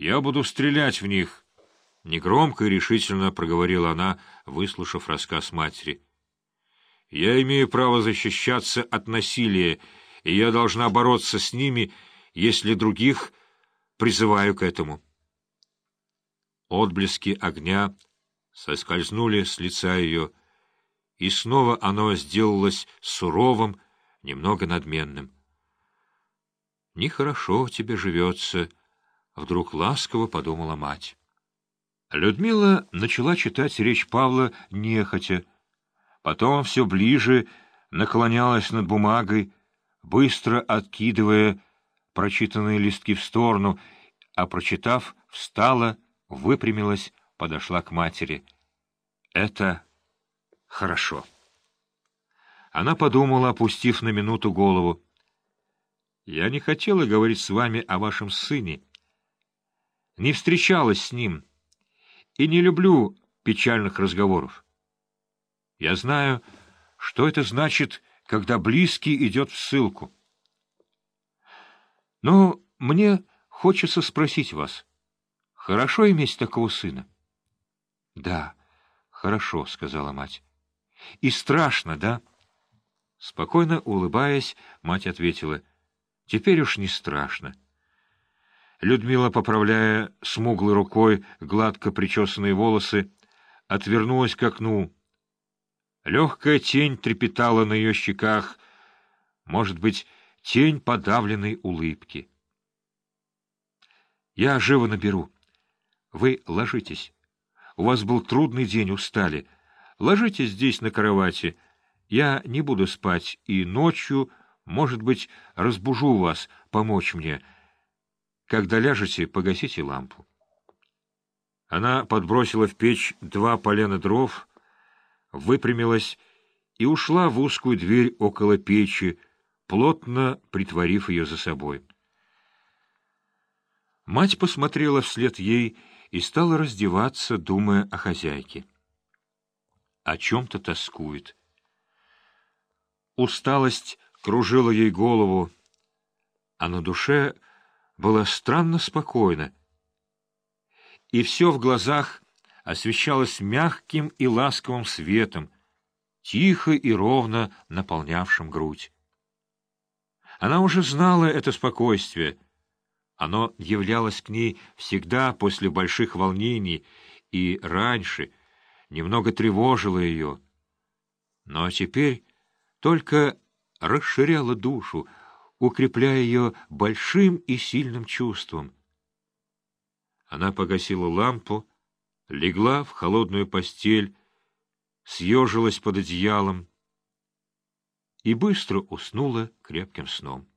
Я буду стрелять в них, — негромко и решительно проговорила она, выслушав рассказ матери. Я имею право защищаться от насилия, и я должна бороться с ними, если других призываю к этому. Отблески огня соскользнули с лица ее, и снова оно сделалось суровым, немного надменным. «Нехорошо тебе живется», — вдруг ласково подумала мать. Людмила начала читать речь Павла нехотя, потом все ближе наклонялась над бумагой, быстро откидывая прочитанные листки в сторону, а, прочитав, встала, выпрямилась, подошла к матери. «Это хорошо». Она подумала, опустив на минуту голову. «Я не хотела говорить с вами о вашем сыне. Не встречалась с ним» и не люблю печальных разговоров. Я знаю, что это значит, когда близкий идет в ссылку. Но мне хочется спросить вас, хорошо иметь такого сына? — Да, хорошо, — сказала мать. — И страшно, да? Спокойно улыбаясь, мать ответила, — теперь уж не страшно. Людмила, поправляя смуглой рукой гладко причесанные волосы, отвернулась к окну. Легкая тень трепетала на ее щеках, может быть, тень подавленной улыбки. «Я живо наберу. Вы ложитесь. У вас был трудный день, устали. Ложитесь здесь на кровати. Я не буду спать, и ночью, может быть, разбужу вас помочь мне». Когда ляжете, погасите лампу. Она подбросила в печь два полена дров, выпрямилась и ушла в узкую дверь около печи, плотно притворив ее за собой. Мать посмотрела вслед ей и стала раздеваться, думая о хозяйке. О чем-то тоскует. Усталость кружила ей голову, а на душе было странно спокойно, и все в глазах освещалось мягким и ласковым светом, тихо и ровно наполнявшим грудь. Она уже знала это спокойствие. Оно являлось к ней всегда после больших волнений и раньше, немного тревожило ее. Но теперь только расширяло душу, укрепляя ее большим и сильным чувством. Она погасила лампу, легла в холодную постель, съежилась под одеялом и быстро уснула крепким сном.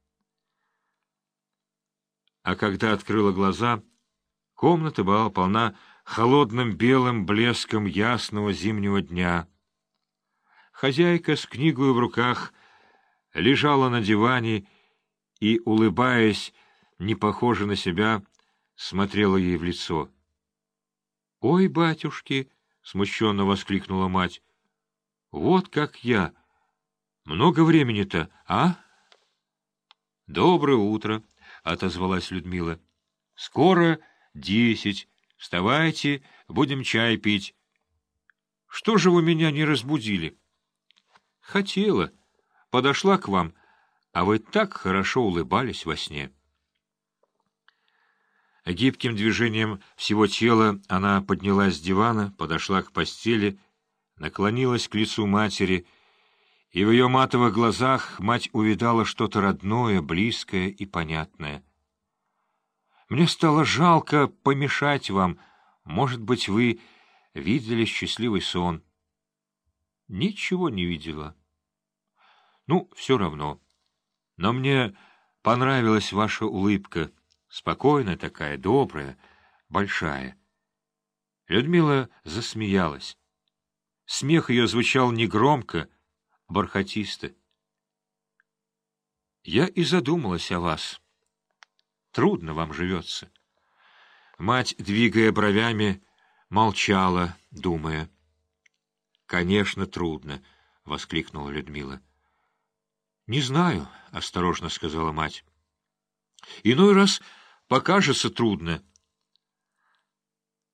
А когда открыла глаза, комната была полна холодным белым блеском ясного зимнего дня. Хозяйка с книгой в руках лежала на диване и, улыбаясь, не похожа на себя, смотрела ей в лицо. — Ой, батюшки! — смущенно воскликнула мать. — Вот как я! Много времени-то, а? — Доброе утро! — отозвалась Людмила. — Скоро десять. Вставайте, будем чай пить. — Что же вы меня не разбудили? — Хотела. Подошла к вам — а вы так хорошо улыбались во сне. Гибким движением всего тела она поднялась с дивана, подошла к постели, наклонилась к лицу матери, и в ее матовых глазах мать увидала что-то родное, близкое и понятное. «Мне стало жалко помешать вам. Может быть, вы видели счастливый сон?» «Ничего не видела». «Ну, все равно». Но мне понравилась ваша улыбка, спокойная такая, добрая, большая. Людмила засмеялась. Смех ее звучал негромко, бархатисто. Я и задумалась о вас. Трудно вам живется. Мать, двигая бровями, молчала, думая. — Конечно, трудно, — воскликнула Людмила. — Не знаю, — осторожно сказала мать. — Иной раз покажется трудно,